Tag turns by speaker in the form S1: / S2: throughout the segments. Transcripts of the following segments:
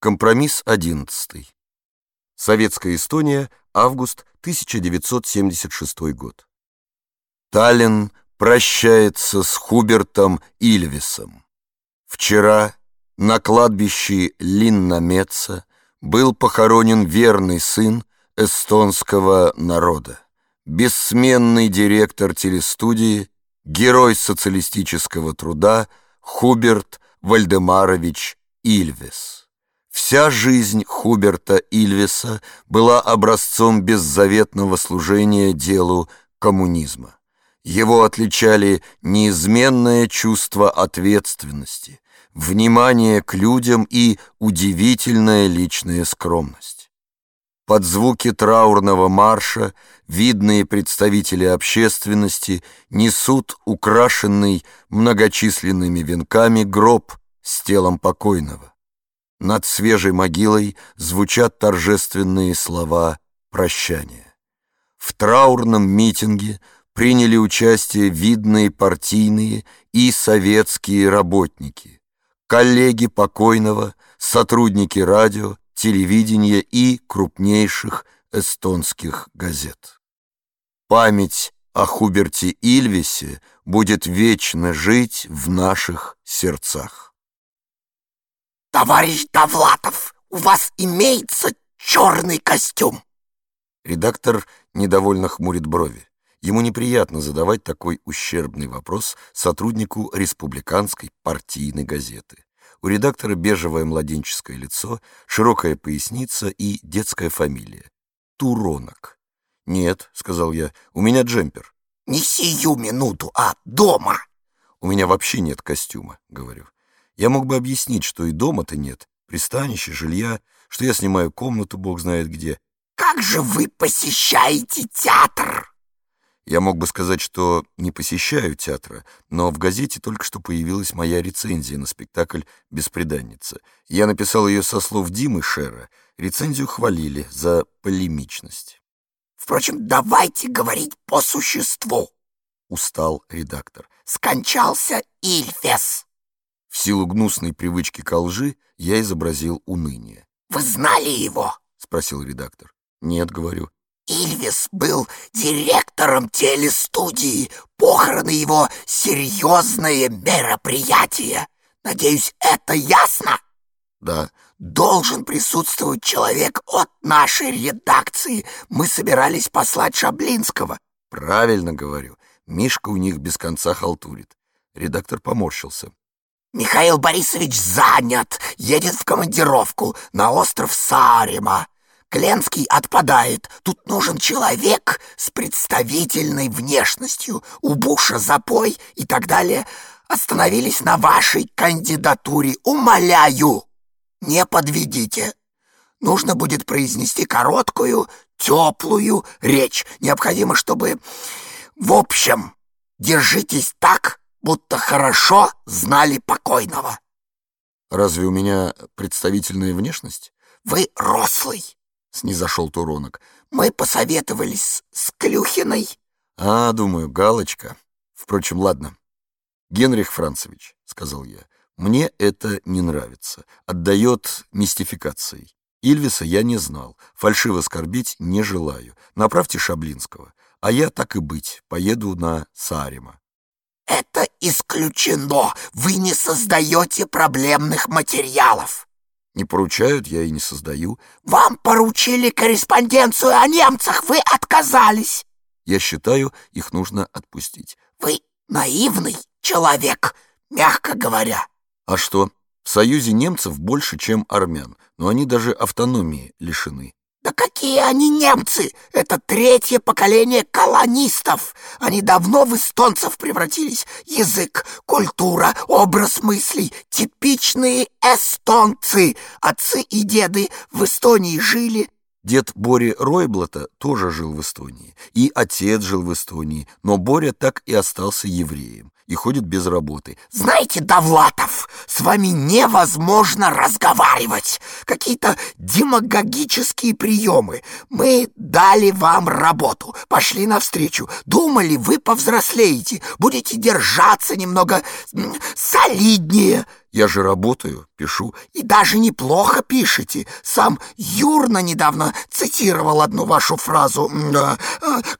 S1: Компромисс 11. Советская Эстония, август 1976 год. Таллин прощается с Хубертом Ильвисом. Вчера на кладбище Линнамеца был похоронен верный сын эстонского народа, бессменный директор телестудии, герой социалистического труда Хуберт Вальдемарович Ильвис. Вся жизнь Хуберта Ильвиса была образцом беззаветного служения делу коммунизма. Его отличали неизменное чувство ответственности, внимание к людям и удивительная личная скромность. Под звуки траурного марша видные представители общественности несут украшенный многочисленными венками гроб с телом покойного. Над свежей могилой звучат торжественные слова прощания. В траурном митинге приняли участие видные партийные и советские работники, коллеги покойного, сотрудники радио, телевидения и крупнейших эстонских газет. Память о Хуберте Ильвисе будет вечно жить в наших сердцах.
S2: «Товарищ Довлатов, у вас имеется черный костюм!»
S1: Редактор недовольно хмурит брови. Ему неприятно задавать такой ущербный вопрос сотруднику республиканской партийной газеты. У редактора бежевое младенческое лицо, широкая поясница и детская фамилия. Туронок. «Нет», — сказал я, — «у меня джемпер».
S2: «Не сию минуту, а дома».
S1: «У меня вообще нет костюма», — говорю. Я мог бы объяснить, что и дома-то нет, пристанища, жилья, что я снимаю комнату, бог знает где.
S2: «Как же вы посещаете театр?»
S1: Я мог бы сказать, что не посещаю театра, но в газете только что появилась моя рецензия на спектакль «Беспреданница». Я написал ее со слов Димы Шера. Рецензию хвалили за полемичность.
S2: «Впрочем, давайте говорить по существу», —
S1: устал редактор.
S2: «Скончался Ильфес».
S1: В силу гнусной привычки ко лжи я изобразил уныние.
S2: «Вы знали его?»
S1: — спросил редактор. «Нет», — говорю.
S2: «Ильвис был директором телестудии. Похороны его — серьезное мероприятие. Надеюсь, это ясно?»
S1: «Да».
S2: «Должен присутствовать человек от нашей редакции. Мы собирались послать Шаблинского».
S1: «Правильно говорю. Мишка у них без конца халтурит». Редактор поморщился.
S2: Михаил Борисович занят, едет в командировку на остров Сарима. Кленский отпадает. Тут нужен человек с представительной внешностью. У Буша запой и так далее. Остановились на вашей кандидатуре. Умоляю, не подведите. Нужно будет произнести короткую, теплую речь. Необходимо, чтобы... В общем, держитесь так, будто хорошо знали покойного.
S1: Разве у меня представительная внешность?
S2: Вы рослый, снизошел Туронок. Мы посоветовались с Клюхиной.
S1: А, думаю, галочка. Впрочем, ладно. Генрих Францевич, сказал я, мне это не нравится. Отдает мистификацией. Ильвиса я не знал, фальшиво скорбить не желаю. Направьте Шаблинского, а я, так и быть, поеду на Саарима.
S2: Это исключено. Вы не создаете проблемных материалов.
S1: Не поручают, я и не создаю.
S2: Вам поручили корреспонденцию о немцах, вы отказались.
S1: Я считаю, их нужно отпустить.
S2: Вы наивный человек, мягко говоря.
S1: А что? В Союзе немцев больше, чем армян, но они даже автономии лишены.
S2: Да какие они немцы! Это третье поколение колонистов. Они давно в эстонцев превратились. Язык, культура, образ мыслей. Типичные эстонцы. Отцы и деды в Эстонии жили.
S1: Дед Бори Ройблата тоже жил в Эстонии. И отец жил в Эстонии. Но Боря так и остался евреем и ходит без работы.
S2: «Знаете, Довлатов, с вами невозможно разговаривать. Какие-то демагогические приемы. Мы дали вам работу, пошли навстречу. Думали, вы повзрослеете, будете держаться немного солиднее.
S1: Я же работаю, пишу.
S2: И даже неплохо пишете. Сам Юрна недавно цитировал одну вашу фразу.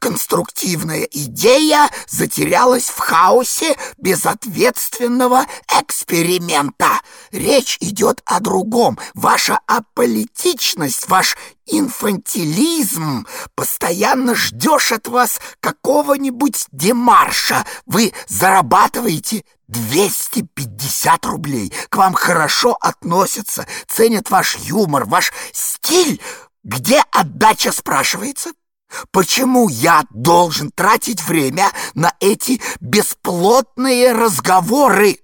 S2: «Конструктивная идея затерялась в хаосе безответственного эксперимента». Речь идет о другом. Ваша аполитичность, ваш инфантилизм. Постоянно ждешь от вас какого-нибудь демарша. Вы зарабатываете 250 рублей. К вам хорошо относятся, ценят ваш юмор, ваш стиль. Где отдача, спрашивается? Почему я должен тратить время на эти бесплотные разговоры?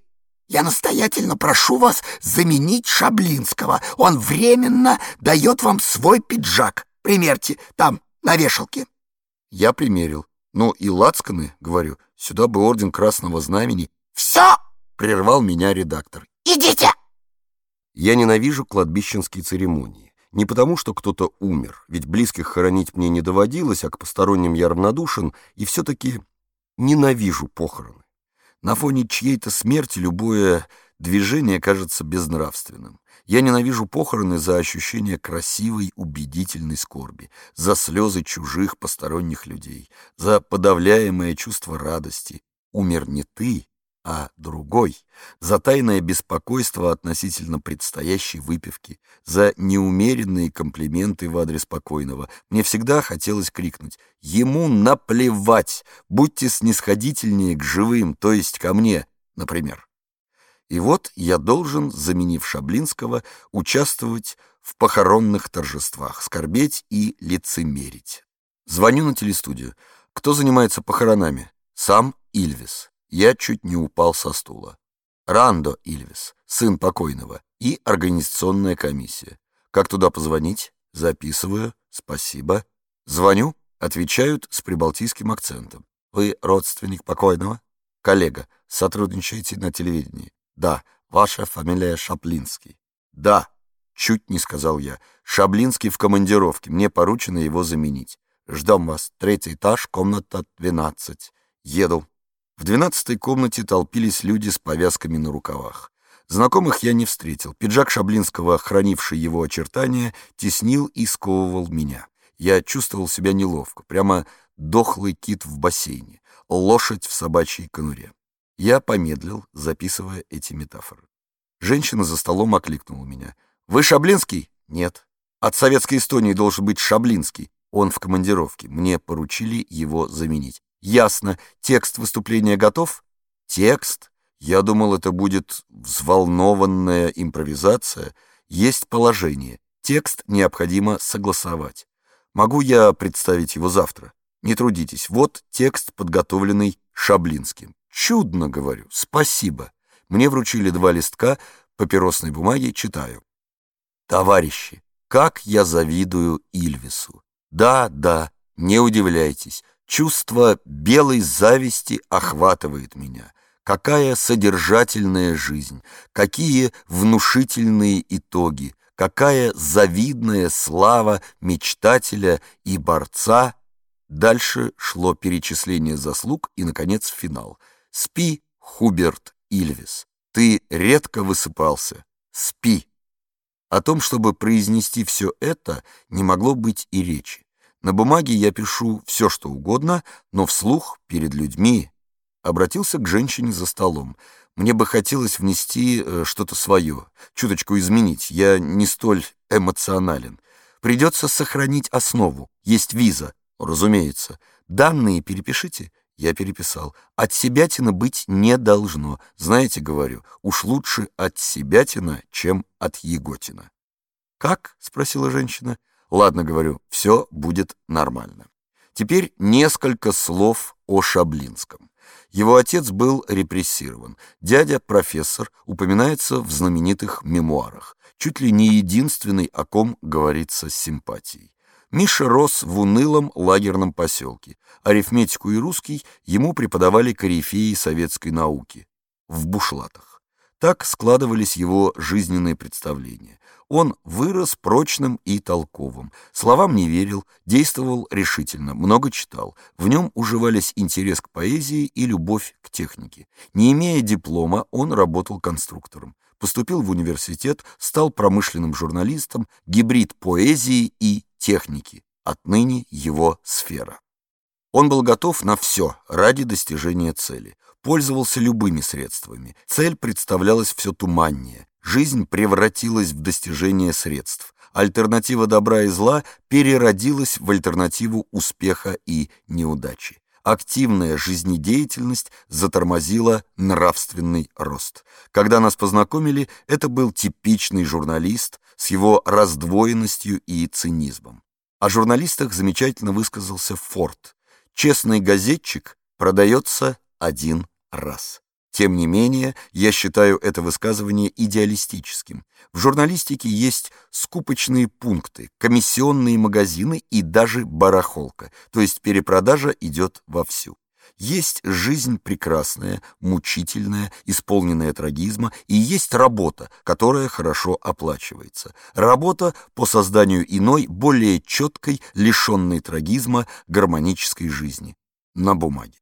S2: Я настоятельно прошу вас заменить Шаблинского. Он временно дает вам свой пиджак. Примерьте, там, на вешалке.
S1: Я примерил. Ну и лацканы, говорю, сюда бы орден Красного Знамени.
S2: Все!
S1: Прервал меня редактор.
S2: Идите!
S1: Я ненавижу кладбищенские церемонии. Не потому, что кто-то умер, ведь близких хоронить мне не доводилось, а к посторонним я равнодушен, и все-таки ненавижу похороны. На фоне чьей-то смерти любое движение кажется безнравственным. Я ненавижу похороны за ощущение красивой, убедительной скорби, за слезы чужих посторонних людей, за подавляемое чувство радости. Умер не ты, а другой, за тайное беспокойство относительно предстоящей выпивки, за неумеренные комплименты в адрес покойного. Мне всегда хотелось крикнуть «Ему наплевать! Будьте снисходительнее к живым, то есть ко мне, например». И вот я должен, заменив Шаблинского, участвовать в похоронных торжествах, скорбеть и лицемерить. Звоню на телестудию. Кто занимается похоронами? Сам Ильвис. Я чуть не упал со стула. Рандо Ильвис, сын покойного, и организационная комиссия. Как туда позвонить? Записываю. Спасибо. Звоню. Отвечают с прибалтийским акцентом. Вы родственник покойного? Коллега, сотрудничаете на телевидении? Да. Ваша фамилия Шаплинский? Да. Чуть не сказал я. Шаблинский в командировке. Мне поручено его заменить. Ждем вас. Третий этаж, комната 12. Еду. В двенадцатой комнате толпились люди с повязками на рукавах. Знакомых я не встретил. Пиджак Шаблинского, хранивший его очертания, теснил и сковывал меня. Я чувствовал себя неловко, прямо дохлый кит в бассейне, лошадь в собачьей конуре. Я помедлил, записывая эти метафоры. Женщина за столом окликнула меня. «Вы Шаблинский?» «Нет». «От советской Эстонии должен быть Шаблинский. Он в командировке. Мне поручили его заменить». Ясно. Текст выступления готов? Текст? Я думал, это будет взволнованная импровизация. Есть положение. Текст необходимо согласовать. Могу я представить его завтра? Не трудитесь. Вот текст, подготовленный Шаблинским. Чудно, говорю. Спасибо. Мне вручили два листка папиросной бумаги, читаю. Товарищи, как я завидую Ильвису. Да, да, не удивляйтесь. Чувство белой зависти охватывает меня. Какая содержательная жизнь, какие внушительные итоги, какая завидная слава мечтателя и борца. Дальше шло перечисление заслуг и, наконец, финал. Спи, Хуберт Ильвис, ты редко высыпался. Спи. О том, чтобы произнести все это, не могло быть и речи. На бумаге я пишу все, что угодно, но вслух, перед людьми, обратился к женщине за столом. Мне бы хотелось внести э, что-то свое, чуточку изменить. Я не столь эмоционален. Придется сохранить основу. Есть виза, разумеется. Данные перепишите. Я переписал. От себятина быть не должно. Знаете, говорю, уж лучше от себятина, чем от еготина. «Как?» — спросила женщина. Ладно, говорю, все будет нормально. Теперь несколько слов о Шаблинском. Его отец был репрессирован. Дядя, профессор, упоминается в знаменитых мемуарах. Чуть ли не единственный, о ком говорится с симпатией. Миша рос в унылом лагерном поселке. Арифметику и русский ему преподавали корифеи советской науки в бушлатах. Так складывались его жизненные представления. Он вырос прочным и толковым, словам не верил, действовал решительно, много читал. В нем уживались интерес к поэзии и любовь к технике. Не имея диплома, он работал конструктором. Поступил в университет, стал промышленным журналистом, гибрид поэзии и техники. Отныне его сфера. Он был готов на все ради достижения цели. Пользовался любыми средствами. Цель представлялась все туманнее. Жизнь превратилась в достижение средств. Альтернатива добра и зла переродилась в альтернативу успеха и неудачи. Активная жизнедеятельность затормозила нравственный рост. Когда нас познакомили, это был типичный журналист с его раздвоенностью и цинизмом. О журналистах замечательно высказался Форд. Честный газетчик продается один раз. Тем не менее, я считаю это высказывание идеалистическим. В журналистике есть скупочные пункты, комиссионные магазины и даже барахолка, то есть перепродажа идет вовсю. Есть жизнь прекрасная, мучительная, исполненная трагизма, и есть работа, которая хорошо оплачивается. Работа по созданию иной, более четкой, лишенной трагизма, гармонической жизни. На бумаге.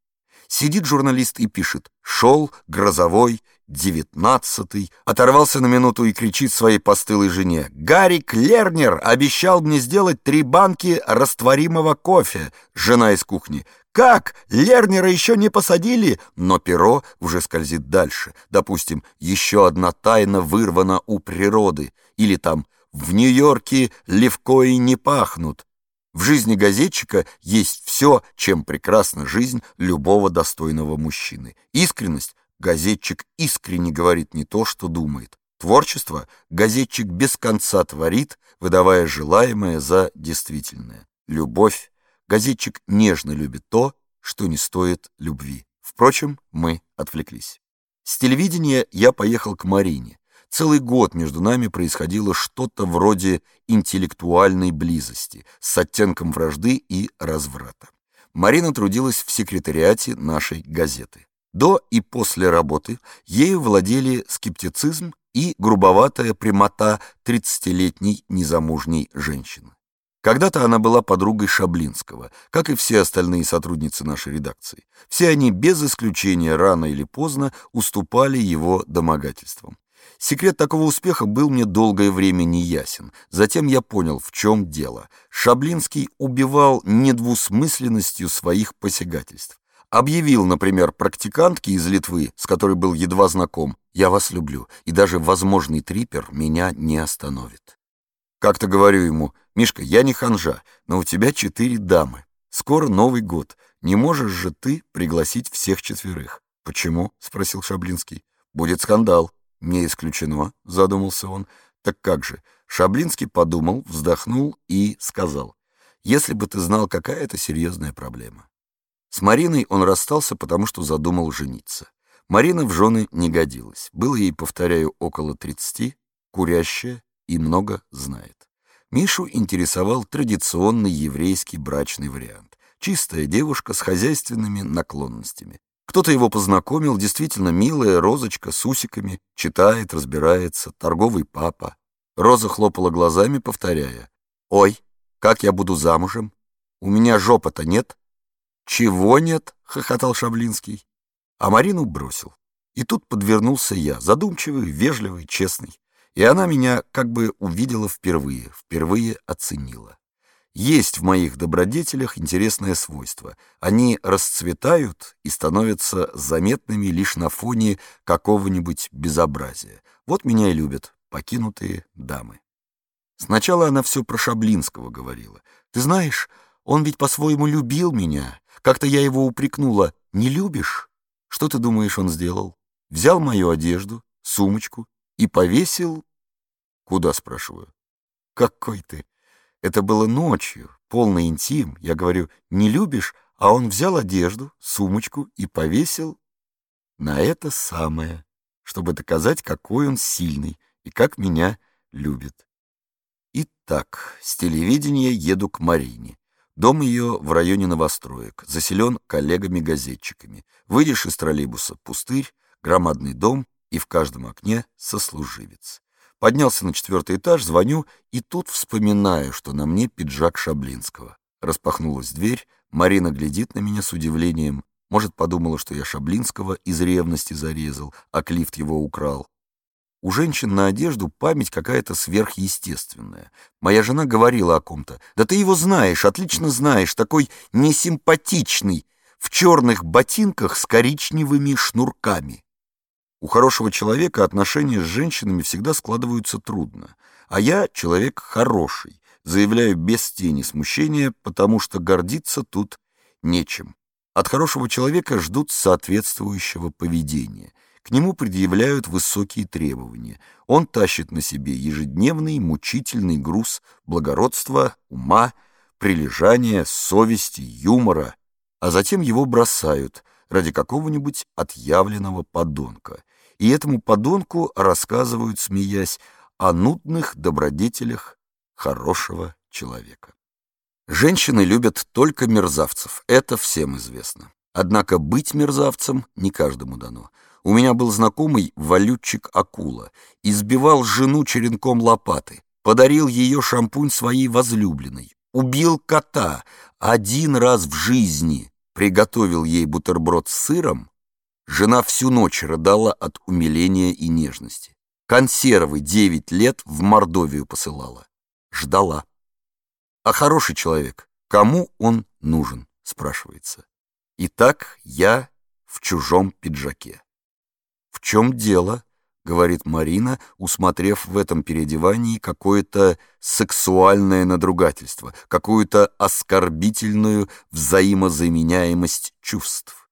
S1: Сидит журналист и пишет «Шел грозовой, девятнадцатый», оторвался на минуту и кричит своей постылой жене «Гарик Лернер обещал мне сделать три банки растворимого кофе». Жена из кухни «Как? Лернера еще не посадили?» Но перо уже скользит дальше. Допустим, еще одна тайна вырвана у природы. Или там «В Нью-Йорке левкои не пахнут». В жизни газетчика есть все, чем прекрасна жизнь любого достойного мужчины. Искренность – газетчик искренне говорит не то, что думает. Творчество – газетчик без конца творит, выдавая желаемое за действительное. Любовь – газетчик нежно любит то, что не стоит любви. Впрочем, мы отвлеклись. С телевидения я поехал к Марине. Целый год между нами происходило что-то вроде интеллектуальной близости с оттенком вражды и разврата. Марина трудилась в секретариате нашей газеты. До и после работы ею владели скептицизм и грубоватая прямота 30-летней незамужней женщины. Когда-то она была подругой Шаблинского, как и все остальные сотрудницы нашей редакции. Все они без исключения рано или поздно уступали его домогательствам. Секрет такого успеха был мне долгое время неясен. Затем я понял, в чем дело. Шаблинский убивал недвусмысленностью своих посягательств. Объявил, например, практикантке из Литвы, с которой был едва знаком, «Я вас люблю, и даже возможный трипер меня не остановит». Как-то говорю ему, «Мишка, я не ханжа, но у тебя четыре дамы. Скоро Новый год. Не можешь же ты пригласить всех четверых?» «Почему?» — спросил Шаблинский. «Будет скандал». «Не исключено», — задумался он. «Так как же?» Шаблинский подумал, вздохнул и сказал. «Если бы ты знал, какая это серьезная проблема». С Мариной он расстался, потому что задумал жениться. Марина в жены не годилась. Было ей, повторяю, около тридцати, курящая и много знает. Мишу интересовал традиционный еврейский брачный вариант. Чистая девушка с хозяйственными наклонностями. Кто-то его познакомил, действительно милая розочка с усиками, читает, разбирается, торговый папа. Роза хлопала глазами, повторяя. «Ой, как я буду замужем? У меня жопа-то нет». «Чего нет?» — хохотал Шаблинский. А Марину бросил. И тут подвернулся я, задумчивый, вежливый, честный. И она меня как бы увидела впервые, впервые оценила. Есть в моих добродетелях интересное свойство. Они расцветают и становятся заметными лишь на фоне какого-нибудь безобразия. Вот меня и любят покинутые дамы. Сначала она все про Шаблинского говорила. Ты знаешь, он ведь по-своему любил меня. Как-то я его упрекнула. Не любишь? Что ты думаешь, он сделал? Взял мою одежду, сумочку и повесил... Куда, спрашиваю? Какой ты? Это было ночью, полный интим. Я говорю, не любишь? А он взял одежду, сумочку и повесил на это самое, чтобы доказать, какой он сильный и как меня любит. Итак, с телевидения еду к Марине. Дом ее в районе новостроек, заселен коллегами-газетчиками. Выйдешь из троллейбуса — пустырь, громадный дом и в каждом окне сослуживец. Поднялся на четвертый этаж, звоню, и тут вспоминаю, что на мне пиджак Шаблинского. Распахнулась дверь, Марина глядит на меня с удивлением. Может, подумала, что я Шаблинского из ревности зарезал, а Клифт его украл. У женщин на одежду память какая-то сверхъестественная. Моя жена говорила о ком-то. «Да ты его знаешь, отлично знаешь, такой несимпатичный, в черных ботинках с коричневыми шнурками». У хорошего человека отношения с женщинами всегда складываются трудно. А я человек хороший, заявляю без тени смущения, потому что гордиться тут нечем. От хорошего человека ждут соответствующего поведения — к нему предъявляют высокие требования. Он тащит на себе ежедневный мучительный груз благородства, ума, прилежания, совести, юмора, а затем его бросают ради какого-нибудь отъявленного подонка. И этому подонку рассказывают, смеясь, о нудных добродетелях хорошего человека. Женщины любят только мерзавцев, это всем известно. Однако быть мерзавцем не каждому дано. У меня был знакомый валютчик-акула, избивал жену черенком лопаты, подарил ее шампунь своей возлюбленной, убил кота, один раз в жизни приготовил ей бутерброд с сыром, жена всю ночь рыдала от умиления и нежности. Консервы девять лет в Мордовию посылала. Ждала. А хороший человек, кому он нужен, спрашивается. Итак, я в чужом пиджаке. «В чем дело?» — говорит Марина, усмотрев в этом переодевании какое-то сексуальное надругательство, какую-то оскорбительную взаимозаменяемость чувств.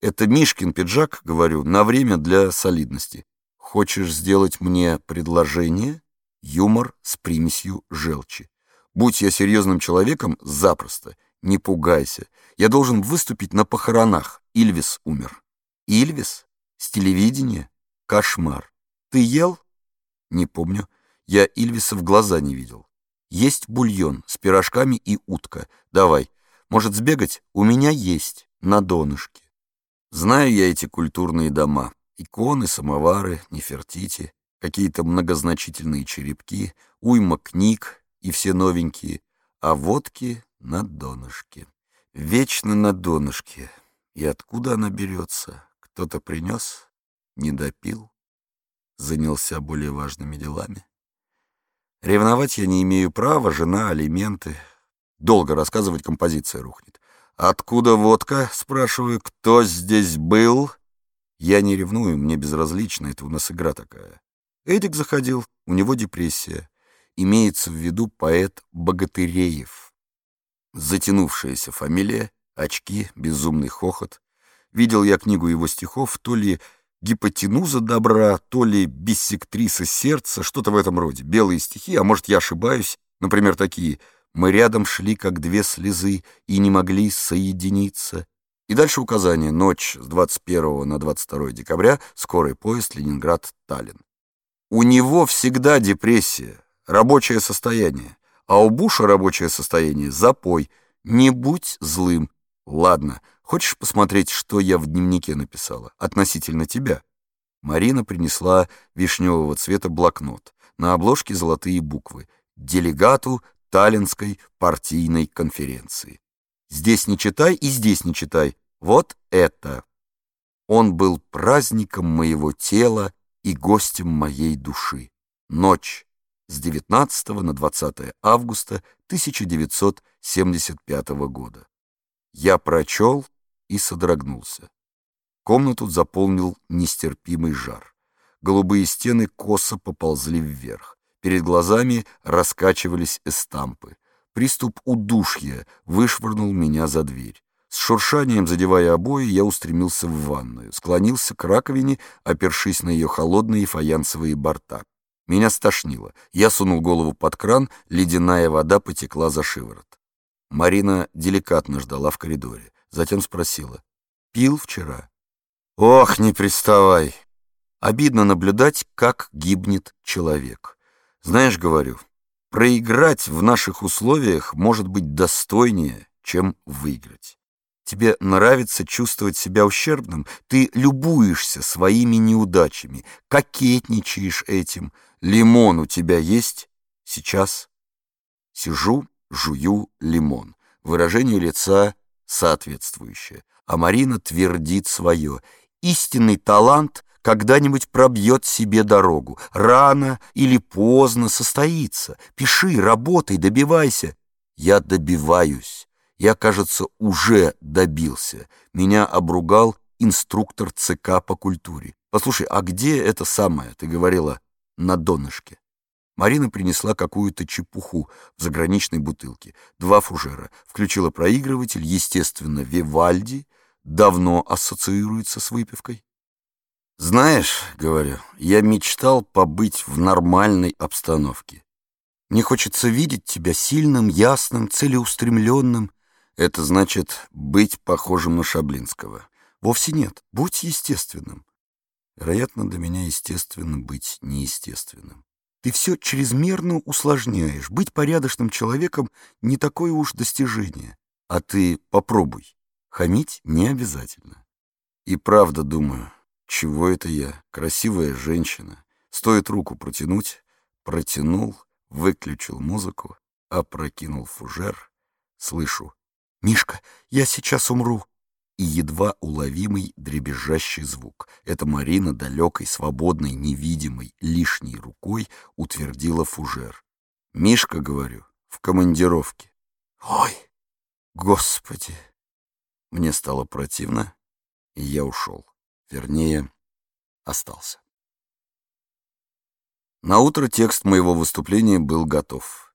S1: «Это Мишкин пиджак, — говорю, — на время для солидности. Хочешь сделать мне предложение?» Юмор с примесью желчи. «Будь я серьезным человеком, запросто. Не пугайся. Я должен выступить на похоронах. Ильвис умер». «Ильвис?» С телевидения? Кошмар. Ты ел? Не помню. Я Ильвиса в глаза не видел. Есть бульон с пирожками и утка. Давай. Может, сбегать? У меня есть. На донышке. Знаю я эти культурные дома. Иконы, самовары, нефертити, какие-то многозначительные черепки, уйма книг и все новенькие, а водки на донышке. Вечно на донышке. И откуда она берется? Кто-то принес, не допил, занялся более важными делами. Ревновать я не имею права, жена, алименты. Долго рассказывать композиция рухнет. «Откуда водка?» — спрашиваю. «Кто здесь был?» Я не ревную, мне безразлично, это у нас игра такая. Эдик заходил, у него депрессия. Имеется в виду поэт Богатыреев. Затянувшаяся фамилия, очки, безумный хохот. Видел я книгу его стихов, то ли гипотенуза добра, то ли биссектриса сердца, что-то в этом роде. Белые стихи, а может, я ошибаюсь, например, такие «Мы рядом шли, как две слезы, и не могли соединиться». И дальше указание «Ночь с 21 на 22 декабря, скорый поезд Ленинград-Таллин». У него всегда депрессия, рабочее состояние, а у Буша рабочее состояние — запой. Не будь злым. Ладно, Хочешь посмотреть, что я в дневнике написала относительно тебя?» Марина принесла вишневого цвета блокнот. На обложке золотые буквы. «Делегату Таллинской партийной конференции». Здесь не читай и здесь не читай. Вот это. Он был праздником моего тела и гостем моей души. Ночь с 19 на 20 августа 1975 года. Я прочел и содрогнулся. Комнату заполнил нестерпимый жар. Голубые стены косо поползли вверх. Перед глазами раскачивались эстампы. Приступ удушья вышвырнул меня за дверь. С шуршанием задевая обои, я устремился в ванную, склонился к раковине, опершись на ее холодные фаянсовые борта. Меня стошнило. Я сунул голову под кран, ледяная вода потекла за шиворот. Марина деликатно ждала в коридоре. Затем спросила. «Пил вчера?» «Ох, не приставай!» Обидно наблюдать, как гибнет человек. Знаешь, говорю, проиграть в наших условиях может быть достойнее, чем выиграть. Тебе нравится чувствовать себя ущербным? Ты любуешься своими неудачами, кокетничаешь этим. Лимон у тебя есть? Сейчас. Сижу, жую лимон. Выражение лица соответствующее. А Марина твердит свое. Истинный талант когда-нибудь пробьет себе дорогу. Рано или поздно состоится. Пиши, работай, добивайся. Я добиваюсь. Я, кажется, уже добился. Меня обругал инструктор ЦК по культуре. Послушай, а где это самое, ты говорила, на донышке? Марина принесла какую-то чепуху в заграничной бутылке. Два фужера. Включила проигрыватель, естественно, Вивальди. Давно ассоциируется с выпивкой. «Знаешь, — говорю, — я мечтал побыть в нормальной обстановке. Мне хочется видеть тебя сильным, ясным, целеустремленным, это значит быть похожим на Шаблинского. Вовсе нет. Будь естественным. Вероятно, для меня естественно быть неестественным. Ты все чрезмерно усложняешь. Быть порядочным человеком не такое уж достижение. А ты попробуй. Хамить не обязательно. И правда думаю, чего это я? Красивая женщина. Стоит руку протянуть. Протянул, выключил музыку, опрокинул фужер. Слышу, «Мишка, я сейчас умру!» И едва уловимый дребезжащий звук. Это Марина далекой, свободной, невидимой, лишней рукой утвердила фужер. «Мишка, — говорю, — в командировке». «Ой, господи!» Мне стало противно, и я ушел. Вернее, остался. На утро текст моего выступления был готов.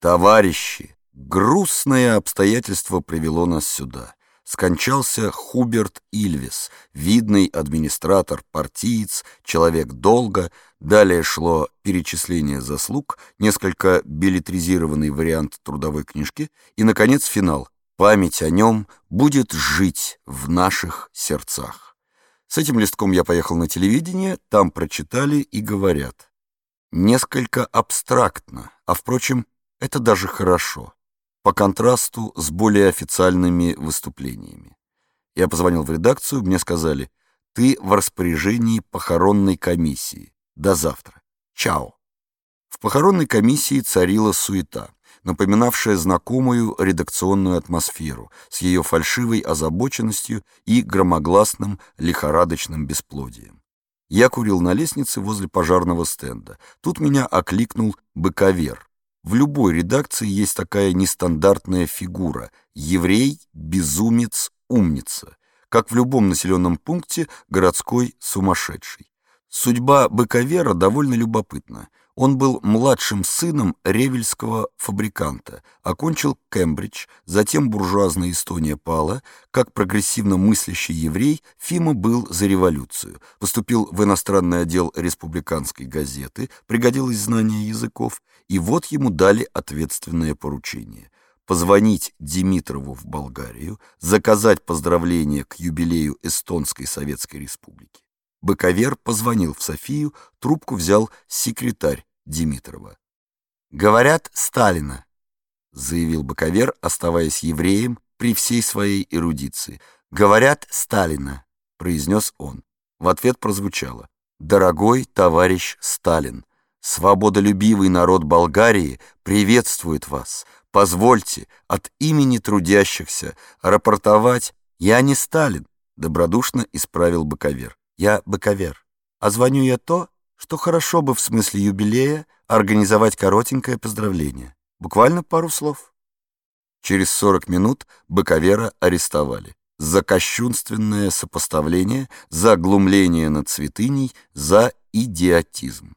S1: «Товарищи, Грустное обстоятельство привело нас сюда. Скончался Хуберт Ильвис, видный администратор, партиец, человек долга. Далее шло перечисление заслуг, несколько билетризированный вариант трудовой книжки и, наконец, финал. Память о нем будет жить в наших сердцах. С этим листком я поехал на телевидение, там прочитали и говорят. Несколько абстрактно, а, впрочем, это даже хорошо по контрасту с более официальными выступлениями. Я позвонил в редакцию, мне сказали, ты в распоряжении похоронной комиссии. До завтра. Чао. В похоронной комиссии царила суета, напоминавшая знакомую редакционную атмосферу с ее фальшивой озабоченностью и громогласным лихорадочным бесплодием. Я курил на лестнице возле пожарного стенда. Тут меня окликнул быковер, в любой редакции есть такая нестандартная фигура – еврей, безумец, умница, как в любом населенном пункте городской сумасшедший. Судьба Быковера довольно любопытна. Он был младшим сыном ревельского фабриканта, окончил Кембридж, затем буржуазная Эстония пала. Как прогрессивно мыслящий еврей, Фима был за революцию. Поступил в иностранный отдел республиканской газеты, пригодилось знание языков, и вот ему дали ответственное поручение — позвонить Димитрову в Болгарию, заказать поздравления к юбилею Эстонской Советской Республики. Быковер позвонил в Софию, трубку взял секретарь Димитрова. «Говорят, Сталина», — заявил Быковер, оставаясь евреем при всей своей эрудиции. «Говорят, Сталина», — произнес он. В ответ прозвучало «Дорогой товарищ Сталин, свободолюбивый народ Болгарии приветствует вас. Позвольте от имени трудящихся рапортовать «Я не Сталин», — добродушно исправил Быковер. Я быковер. А звоню я то, что хорошо бы в смысле юбилея организовать коротенькое поздравление. Буквально пару слов. Через 40 минут быковера арестовали. За кощунственное сопоставление, за глумление над святыней, за идиотизм.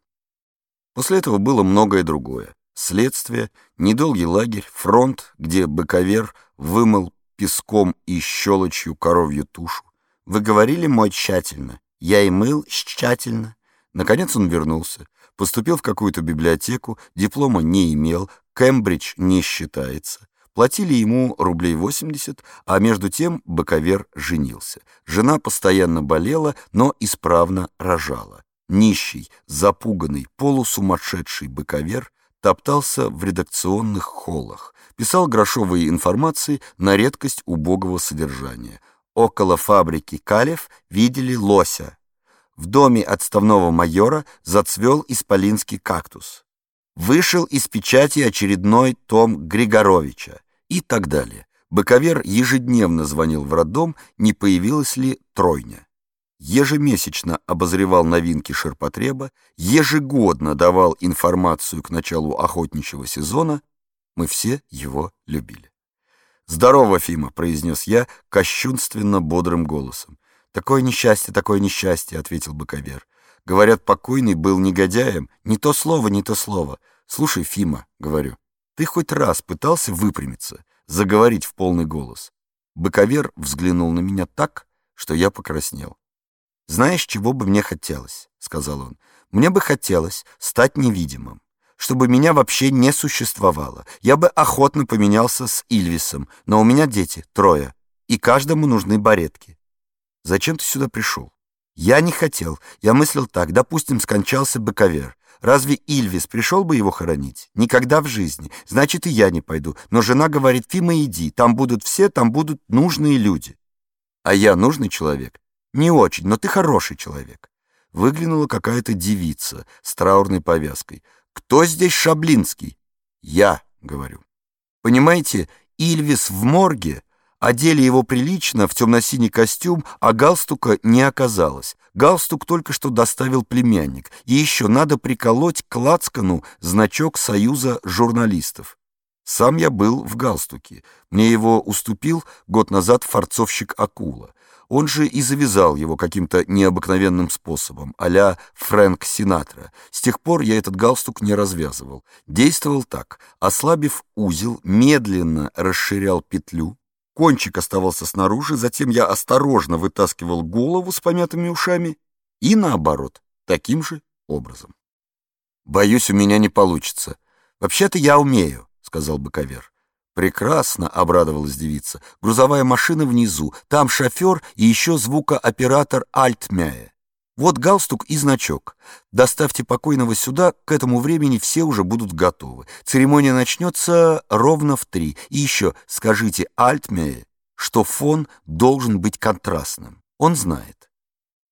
S1: После этого было многое другое. Следствие, недолгий лагерь, фронт, где быковер вымыл песком и щелочью коровью тушу. Вы говорили мой тщательно, я и мыл тщательно. Наконец он вернулся, поступил в какую-то библиотеку, диплома не имел, Кембридж не считается. Платили ему рублей 80, а между тем Баковер женился. Жена постоянно болела, но исправно рожала. Нищий, запуганный, полусумасшедший Баковер топтался в редакционных холлах, писал грошовые информации на редкость убогого содержания. Около фабрики Калев видели лося. В доме отставного майора зацвел исполинский кактус. Вышел из печати очередной том Григоровича и так далее. Быковер ежедневно звонил в роддом, не появилась ли тройня. Ежемесячно обозревал новинки ширпотреба, ежегодно давал информацию к началу охотничьего сезона. Мы все его любили. «Здорово, Фима», — произнес я кощунственно бодрым голосом. «Такое несчастье, такое несчастье», — ответил Быковер. «Говорят, покойный был негодяем. Не то слово, не то слово. Слушай, Фима», — говорю, — «ты хоть раз пытался выпрямиться, заговорить в полный голос?» Быковер взглянул на меня так, что я покраснел. «Знаешь, чего бы мне хотелось?» — сказал он. «Мне бы хотелось стать невидимым, чтобы меня вообще не существовало. Я бы охотно поменялся с Ильвисом, но у меня дети, трое, и каждому нужны баретки. Зачем ты сюда пришел? Я не хотел. Я мыслил так. Допустим, скончался Быковер. Разве Ильвис пришел бы его хоронить? Никогда в жизни. Значит, и я не пойду. Но жена говорит, Фима, иди. Там будут все, там будут нужные люди. А я нужный человек? Не очень, но ты хороший человек. Выглянула какая-то девица с траурной повязкой. Кто здесь Шаблинский? Я, говорю. Понимаете, Ильвис в морге Одели его прилично, в темно-синий костюм, а галстука не оказалось. Галстук только что доставил племянник. И еще надо приколоть к лацкану значок Союза журналистов. Сам я был в галстуке. Мне его уступил год назад форцовщик Акула. Он же и завязал его каким-то необыкновенным способом, а-ля Фрэнк Синатра. С тех пор я этот галстук не развязывал. Действовал так. Ослабив узел, медленно расширял петлю, Кончик оставался снаружи, затем я осторожно вытаскивал голову с помятыми ушами и, наоборот, таким же образом. «Боюсь, у меня не получится. Вообще-то я умею», — сказал быковер. «Прекрасно», — обрадовалась девица. «Грузовая машина внизу, там шофер и еще звукооператор Альтмяя. Вот галстук и значок. Доставьте покойного сюда, к этому времени все уже будут готовы. Церемония начнется ровно в три. И еще скажите Альтмее, что фон должен быть контрастным. Он знает.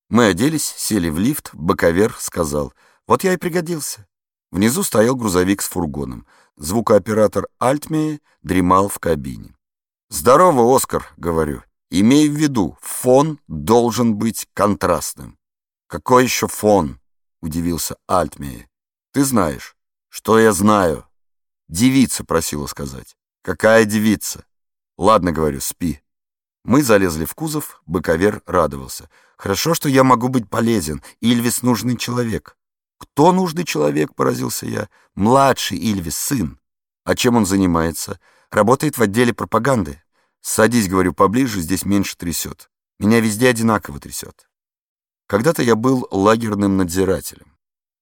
S1: Мы оделись, сели в лифт, Боковер сказал, вот я и пригодился. Внизу стоял грузовик с фургоном. Звукооператор Альтмее дремал в кабине. «Здорово, Оскар», — говорю. «Имей в виду, фон должен быть контрастным». «Какой еще фон?» — удивился Альтмей. «Ты знаешь». «Что я знаю?» «Девица просила сказать». «Какая девица?» «Ладно, — говорю, — спи». Мы залезли в кузов, быковер радовался. «Хорошо, что я могу быть полезен. Ильвис нужный человек». «Кто нужный человек?» — поразился я. «Младший Ильвис, сын». «А чем он занимается?» «Работает в отделе пропаганды». «Садись, — говорю, — поближе, здесь меньше трясет. Меня везде одинаково трясет». Когда-то я был лагерным надзирателем.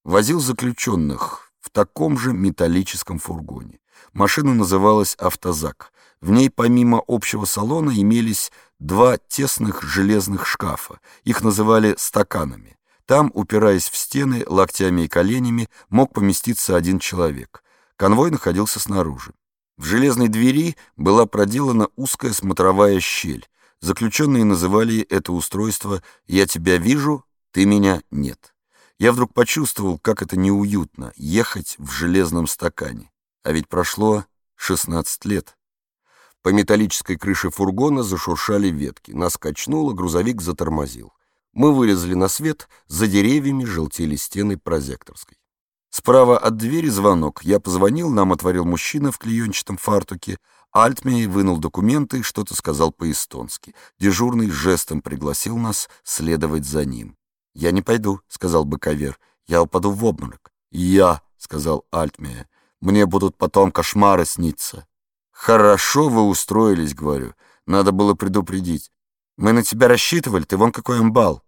S1: Возил заключенных в таком же металлическом фургоне. Машина называлась «Автозак». В ней помимо общего салона имелись два тесных железных шкафа. Их называли «стаканами». Там, упираясь в стены локтями и коленями, мог поместиться один человек. Конвой находился снаружи. В железной двери была проделана узкая смотровая щель. Заключенные называли это устройство «я тебя вижу, ты меня нет». Я вдруг почувствовал, как это неуютно — ехать в железном стакане. А ведь прошло 16 лет. По металлической крыше фургона зашуршали ветки. Нас качнуло, грузовик затормозил. Мы вылезли на свет, за деревьями желтели стены прозекторской. Справа от двери звонок. Я позвонил, нам отворил мужчина в клеенчатом фартуке. Альтмей вынул документы и что-то сказал по-эстонски. Дежурный жестом пригласил нас следовать за ним. «Я не пойду», — сказал быковер. «Я упаду в обморок». «Я», — сказал Альтмея. «Мне будут потом кошмары сниться». «Хорошо вы устроились», — говорю. «Надо было предупредить. Мы на тебя рассчитывали, ты вон какой амбал.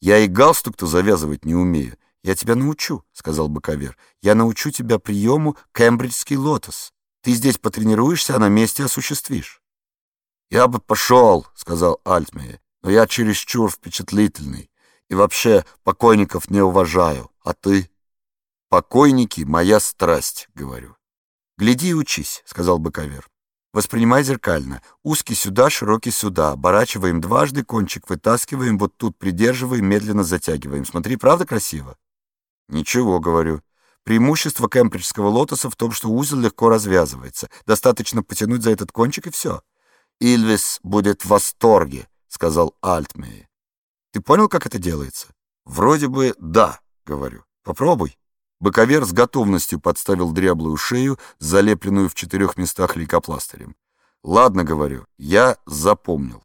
S1: Я и галстук-то завязывать не умею. Я тебя научу», — сказал быковер. «Я научу тебя приему кембриджский лотос». Ты здесь потренируешься, а на месте осуществишь. «Я бы пошел», — сказал Альтмейер, «но я чересчур впечатлительный и вообще покойников не уважаю. А ты?» «Покойники — моя страсть», — говорю.
S3: «Гляди и учись», — сказал быковер. «Воспринимай зеркально. Узкий сюда, широкий сюда. Оборачиваем дважды, кончик вытаскиваем, вот тут придерживаем, медленно затягиваем. Смотри, правда красиво?»
S1: «Ничего», — говорю.
S3: Преимущество кембриджского лотоса в том, что узел легко развязывается. Достаточно потянуть за этот кончик и все.
S1: «Ильвис будет в восторге», — сказал Альтмей.
S3: «Ты понял, как это делается?»
S1: «Вроде бы да», — говорю.
S3: «Попробуй».
S1: Боковер с готовностью подставил дряблую шею, залепленную в четырех местах лейкопластырем. «Ладно, — говорю, — я запомнил».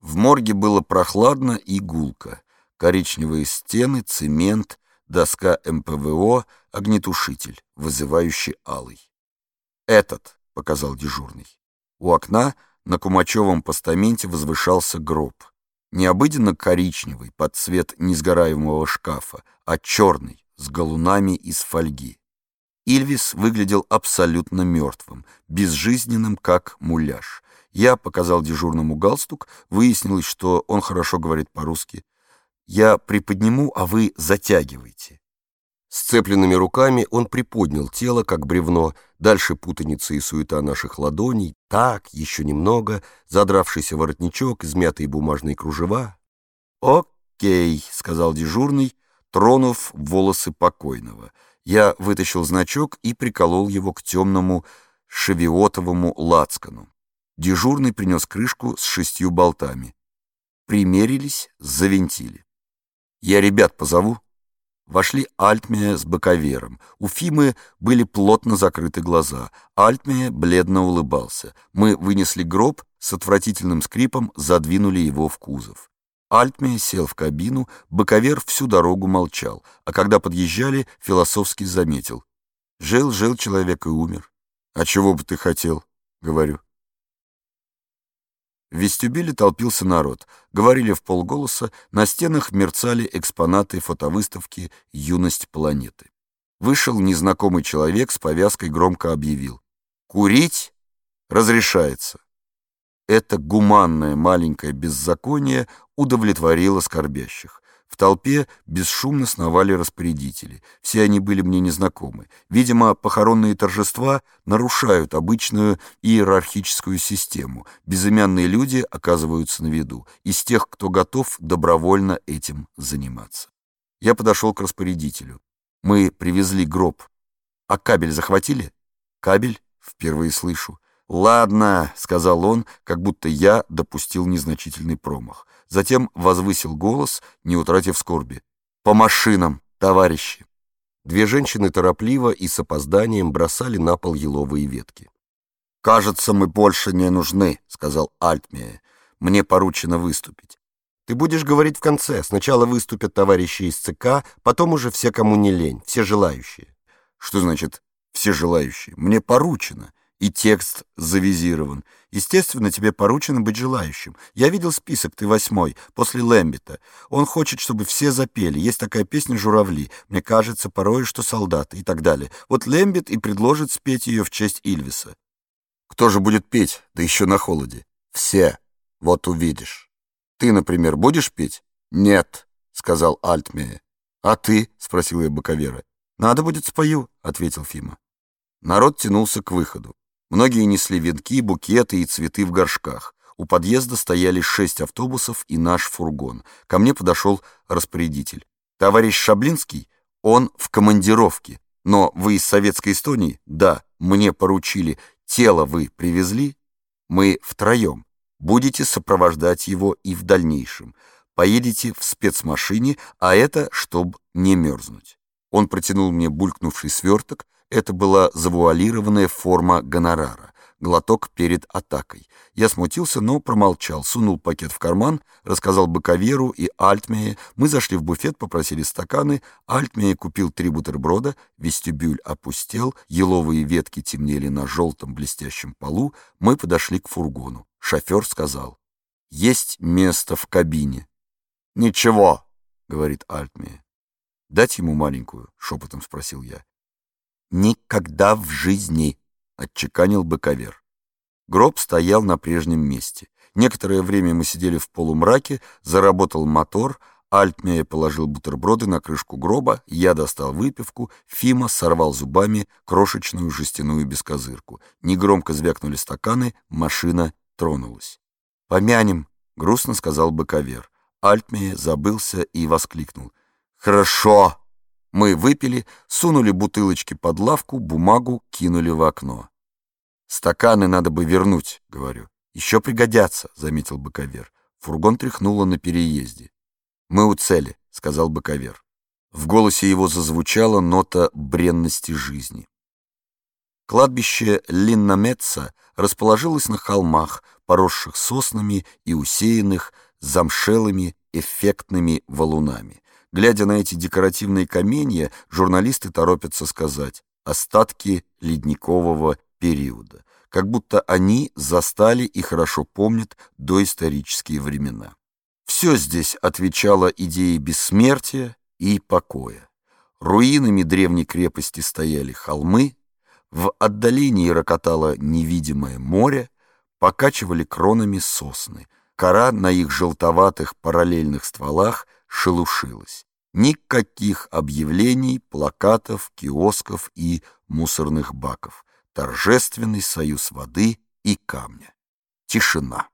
S1: В морге было прохладно и гулко. Коричневые стены, цемент, доска МПВО, огнетушитель, вызывающий алый. «Этот», — показал дежурный. У окна на кумачевом постаменте возвышался гроб. Не обыденно коричневый, под цвет несгораемого шкафа, а черный, с галунами из фольги. Ильвис выглядел абсолютно мертвым, безжизненным, как муляж. Я показал дежурному галстук, выяснилось, что он хорошо говорит по-русски. Я приподниму, а вы затягиваете. Сцепленными руками он приподнял тело, как бревно, дальше путаница и суета наших ладоней, так, еще немного, задравшийся воротничок, измятые бумажные кружева. «Окей», — сказал дежурный, тронув волосы покойного. Я вытащил значок и приколол его к темному шевиотовому лацкану. Дежурный принес крышку с шестью болтами. Примерились, завинтили. «Я ребят позову», Вошли Альтмия с Баковером. У Фимы были плотно закрыты глаза. Альтмия бледно улыбался. Мы вынесли гроб, с отвратительным скрипом задвинули его в кузов. Альтмия сел в кабину, Баковер всю дорогу молчал, а когда подъезжали, философски заметил. Жил-жил человек и умер. «А чего бы ты хотел?» — говорю. В вестибюле толпился народ. Говорили в полголоса, на стенах мерцали экспонаты фотовыставки «Юность планеты». Вышел незнакомый человек с повязкой, громко объявил. «Курить разрешается». Это гуманное маленькое беззаконие удовлетворило скорбящих. В толпе бесшумно сновали распорядители. Все они были мне незнакомы. Видимо, похоронные торжества нарушают обычную иерархическую систему. Безымянные люди оказываются на виду. Из тех, кто готов добровольно этим заниматься. Я подошел к распорядителю. Мы привезли гроб. А кабель захватили? Кабель? Впервые слышу. «Ладно», — сказал он, как будто я допустил незначительный промах. Затем возвысил голос, не утратив скорби. «По машинам, товарищи!» Две женщины торопливо и с опозданием бросали на пол еловые ветки. «Кажется, мы больше не нужны», — сказал Альтмия. «Мне поручено выступить». «Ты будешь говорить в конце. Сначала выступят товарищи из ЦК, потом уже все, кому не лень, все желающие». «Что значит «все желающие»? Мне поручено и текст завизирован. Естественно, тебе поручено быть желающим. Я видел список, ты восьмой, после Лэмбита. Он хочет, чтобы все запели. Есть такая песня «Журавли». Мне кажется, порой, что солдаты и так далее. Вот Лэмбит и предложит спеть ее в честь Ильвиса. Кто же будет петь, да еще на холоде? Все. Вот увидишь. Ты, например, будешь петь? Нет, сказал Альтмея. А ты? спросил я Боковера. Надо будет спою, ответил Фима. Народ тянулся к выходу. Многие несли венки, букеты и цветы в горшках. У подъезда стояли шесть автобусов и наш фургон. Ко мне подошел распорядитель. «Товарищ Шаблинский? Он в командировке. Но вы из Советской Эстонии? Да, мне поручили. Тело вы привезли? Мы втроем. Будете сопровождать его и в дальнейшем. Поедете в спецмашине, а это, чтобы не мерзнуть». Он протянул мне булькнувший сверток, это была завуалированная форма гонорара, глоток перед атакой. Я смутился, но промолчал, сунул пакет в карман, рассказал Баковеру и Альтмее. Мы зашли в буфет, попросили стаканы. Альтмее купил три бутерброда, вестибюль опустел, еловые ветки темнели на желтом блестящем полу. Мы подошли к фургону. Шофер сказал, «Есть место в кабине». «Ничего», — говорит Альтмее. «Дать ему маленькую?» — шепотом спросил я. «Никогда в жизни!» — отчеканил быковер. Гроб стоял на прежнем месте. Некоторое время мы сидели в полумраке, заработал мотор,
S3: Альтмея положил бутерброды на крышку гроба, я достал выпивку, Фима сорвал зубами крошечную жестяную бескозырку. Негромко звякнули стаканы, машина тронулась. «Помянем», — грустно сказал быковер. Альтмея забылся и воскликнул. «Хорошо!» Мы выпили, сунули бутылочки под лавку, бумагу кинули в окно. «Стаканы надо бы вернуть», — говорю. «Еще пригодятся», — заметил быковер. Фургон тряхнуло на переезде. «Мы у цели», — сказал быковер. В голосе его зазвучала нота бренности жизни. Кладбище Линнамеца расположилось на холмах, поросших соснами и усеянных замшелыми эффектными валунами. Глядя на эти декоративные каменья, журналисты торопятся сказать «остатки ледникового периода», как будто они застали и хорошо помнят доисторические времена. Все здесь отвечало идее бессмертия и покоя. Руинами древней крепости стояли холмы, в отдалении рокотало невидимое море, покачивали кронами сосны, кора на их желтоватых параллельных стволах шелушилась. Никаких объявлений, плакатов, киосков и мусорных баков. Торжественный союз воды и камня. Тишина.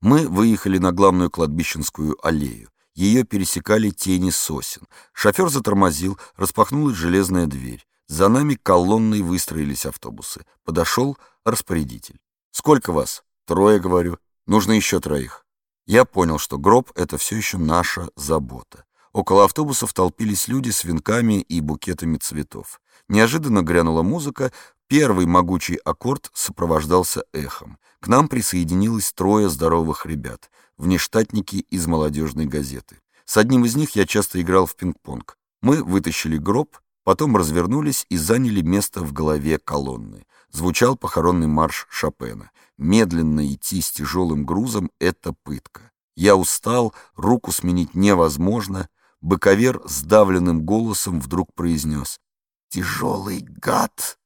S3: Мы выехали на главную кладбищенскую аллею. Ее пересекали тени сосен. Шофер затормозил, распахнулась железная дверь. За нами колонной выстроились автобусы. Подошел распорядитель. «Сколько вас?» «Трое, говорю. Нужно еще троих». Я понял, что гроб — это все еще наша забота. Около автобусов толпились люди с венками и букетами цветов. Неожиданно грянула музыка, первый могучий аккорд сопровождался эхом. К нам присоединилось трое здоровых ребят, внештатники из молодежной газеты. С одним из них я часто играл в пинг-понг. Мы вытащили гроб, потом развернулись и заняли место в голове колонны. Звучал похоронный марш Шопена. Медленно идти с тяжелым грузом — это пытка. Я устал, руку сменить невозможно. Быковер сдавленным голосом вдруг произнес. «Тяжелый гад!»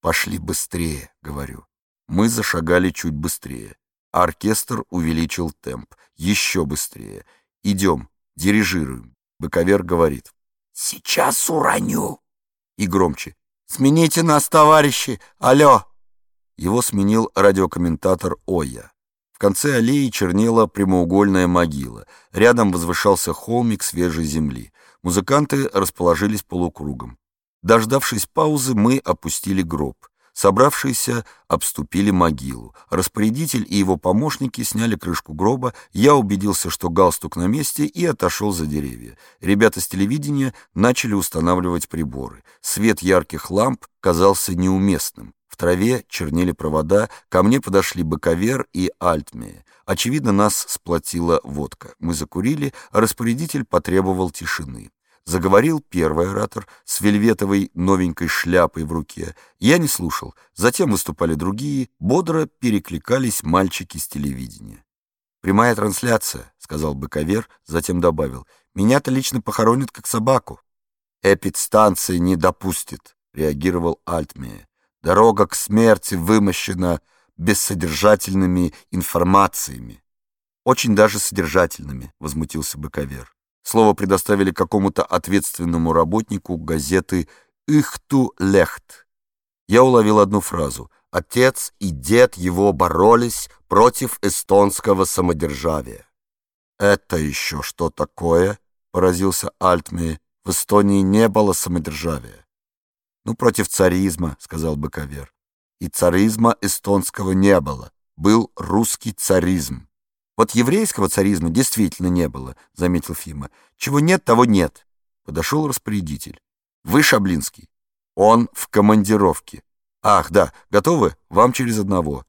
S3: «Пошли быстрее», — говорю. Мы зашагали чуть быстрее. Оркестр увеличил темп. Еще быстрее. «Идем, дирижируем». Быковер говорит.
S2: «Сейчас уроню».
S3: И громче. «Смените нас, товарищи! Алло!» Его сменил радиокомментатор Оя. В конце аллеи чернела прямоугольная могила. Рядом возвышался холмик свежей земли. Музыканты расположились полукругом. Дождавшись паузы, мы опустили гроб. Собравшиеся обступили могилу. Распорядитель и его помощники сняли крышку гроба. Я убедился, что галстук на месте, и отошел за деревья. Ребята с телевидения начали устанавливать приборы. Свет ярких ламп казался неуместным. В траве чернели провода, ко мне подошли Баковер и Альтмея. Очевидно, нас сплотила водка. Мы закурили, а распорядитель потребовал тишины. Заговорил первый оратор с вельветовой новенькой шляпой в руке. Я не слушал. Затем выступали другие, бодро перекликались мальчики с телевидения. «Прямая трансляция», — сказал Быковер, затем добавил. «Меня-то лично похоронят как собаку». «Эпидстанция не допустит», — реагировал Альтмея. «Дорога к смерти вымощена бессодержательными информациями». «Очень даже содержательными», — возмутился Быковер. Слово предоставили какому-то ответственному работнику газеты «Ихту Лехт». Я уловил одну фразу. Отец и дед его боролись против эстонского самодержавия. «Это еще что такое?» — поразился Альтме. «В Эстонии не было самодержавия». «Ну, против царизма», — сказал Быковер. «И царизма эстонского не было. Был русский царизм». Вот еврейского царизма действительно не было, заметил Фима. Чего нет, того нет. Подошел распорядитель. Вы Шаблинский. Он в командировке. Ах, да, готовы? Вам через одного.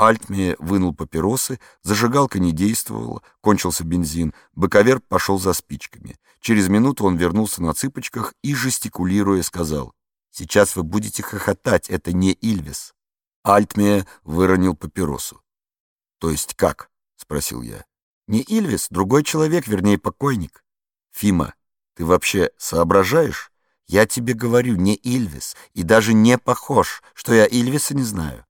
S3: Альтмия вынул папиросы, зажигалка не действовала, кончился бензин, быковер пошел за спичками. Через минуту он вернулся на цыпочках и, жестикулируя, сказал, «Сейчас вы будете хохотать, это не Ильвис». Альтмия выронил папиросу. «То есть как?» — спросил я. «Не Ильвис, другой человек, вернее, покойник». «Фима, ты вообще соображаешь? Я тебе говорю, не Ильвис, и даже не похож, что я Ильвиса не знаю».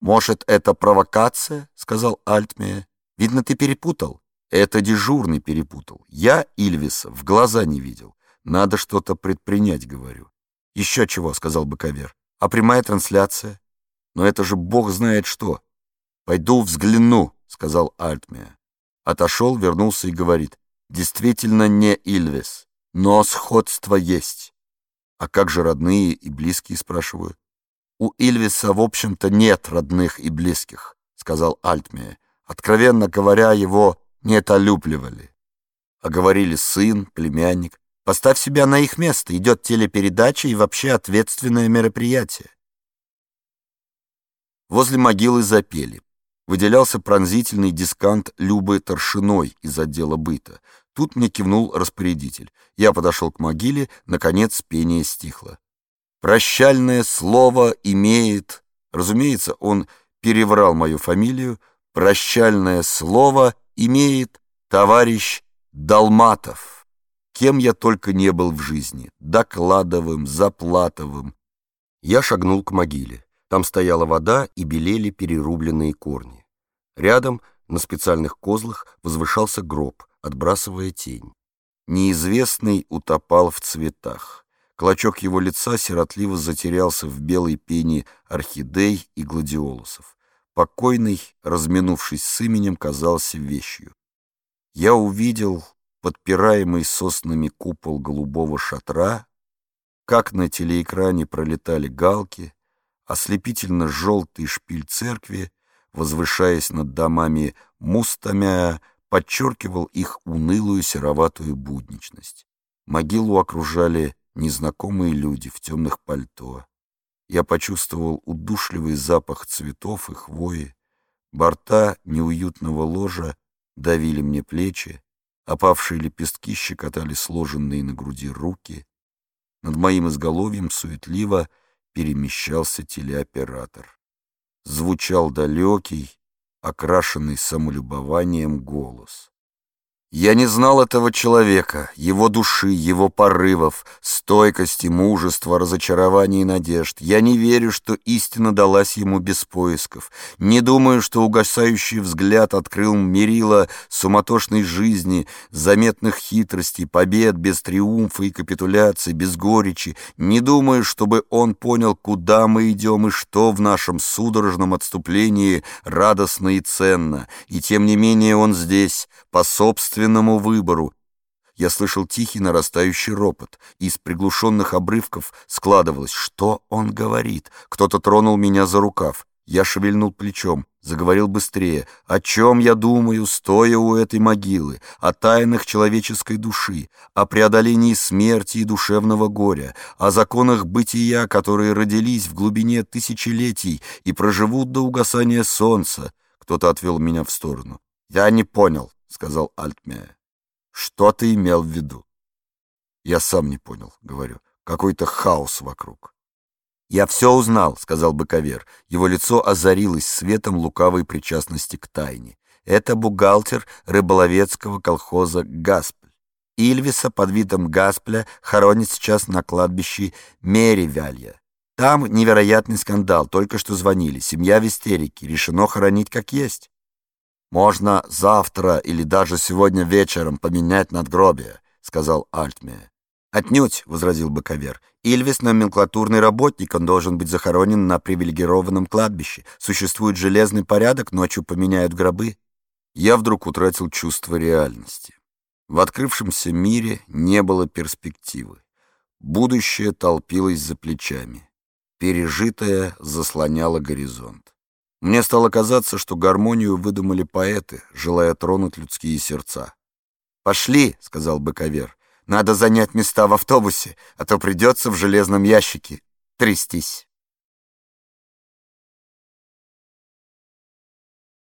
S3: «Может, это провокация?» — сказал Альтмия. «Видно, ты перепутал. Это дежурный перепутал. Я Ильвиса в глаза не видел. Надо что-то предпринять, говорю. Еще чего, сказал Баковер. А прямая трансляция? Но это же бог знает что. Пойду взгляну, сказал Альтмия. Отошел, вернулся и говорит. Действительно не Ильвис, но сходство есть. А как же родные и близкие, спрашиваю. У Ильвиса, в общем-то, нет родных и близких, сказал Альтмия. Откровенно говоря, его недолюбливали. А говорили сын, племянник. Поставь себя на их место, идет телепередача и вообще ответственное мероприятие. Возле могилы запели. Выделялся пронзительный дискант Любы Торшиной из отдела быта. Тут мне кивнул распорядитель. Я подошел к могиле, наконец пение стихло. Прощальное слово имеет... Разумеется, он переврал мою фамилию. Прощальное слово имеет товарищ Долматов. Кем я только не был в жизни. Докладовым, Заплатовым. Я шагнул к могиле. Там стояла вода и белели перерубленные корни. Рядом, на специальных козлах, возвышался гроб, отбрасывая тень. Неизвестный утопал в цветах. Клочок его лица сиротливо затерялся в белой пене орхидей и гладиолусов. Покойный, разминувшись с именем, казался вещью. Я увидел подпираемый соснами купол голубого шатра, как на телеэкране пролетали галки, ослепительно-желтый шпиль церкви, возвышаясь над домами мустамя, подчеркивал их унылую сероватую будничность. Могилу окружали незнакомые люди в темных пальто. Я почувствовал удушливый запах цветов и хвои. Борта неуютного ложа давили мне плечи, опавшие лепестки щекотали сложенные на груди руки. Над моим изголовьем суетливо перемещался телеоператор. Звучал далекий, окрашенный самолюбованием голос. Я не знал этого человека, его души, его порывов, стойкости, мужества, разочарований и надежд. Я не верю, что истина далась ему без поисков. Не думаю, что угасающий взгляд открыл мерила суматошной жизни, заметных хитростей, побед без триумфа и капитуляции, без горечи. Не думаю, чтобы он понял, куда мы идем и что в нашем судорожном отступлении радостно и ценно. И тем не менее он здесь, по собственному выбору. Я слышал тихий нарастающий ропот, из приглушенных обрывков складывалось, что он говорит. Кто-то тронул меня за рукав. Я шевельнул плечом, заговорил быстрее. О чем я думаю, стоя у этой могилы? О тайнах человеческой души, о преодолении смерти и душевного горя, о законах бытия, которые родились в глубине тысячелетий и проживут до угасания солнца. Кто-то отвел меня в сторону. Я не понял сказал Альтмея. Что ты имел в виду? Я сам не понял, говорю. Какой-то хаос вокруг. «Я все узнал», — сказал Быковер. Его лицо озарилось светом лукавой причастности к тайне. «Это бухгалтер рыболовецкого колхоза «Гаспель». Ильвиса под видом Гаспля хоронит сейчас на кладбище Меривялья. Там невероятный скандал, только что звонили. Семья в истерике, решено хоронить как есть. «Можно завтра или даже сегодня вечером поменять надгробие», — сказал Альтме. «Отнюдь», — возразил Баковер. «Ильвис — номенклатурный работник, он должен быть захоронен на привилегированном кладбище. Существует железный порядок, ночью поменяют гробы». Я вдруг утратил чувство реальности. В открывшемся мире не было перспективы. Будущее толпилось за плечами. Пережитое заслоняло горизонт. Мне стало казаться, что гармонию выдумали поэты, желая тронуть людские сердца. «Пошли», — сказал Быковер, — «надо занять места в автобусе, а то придется в железном ящике трястись».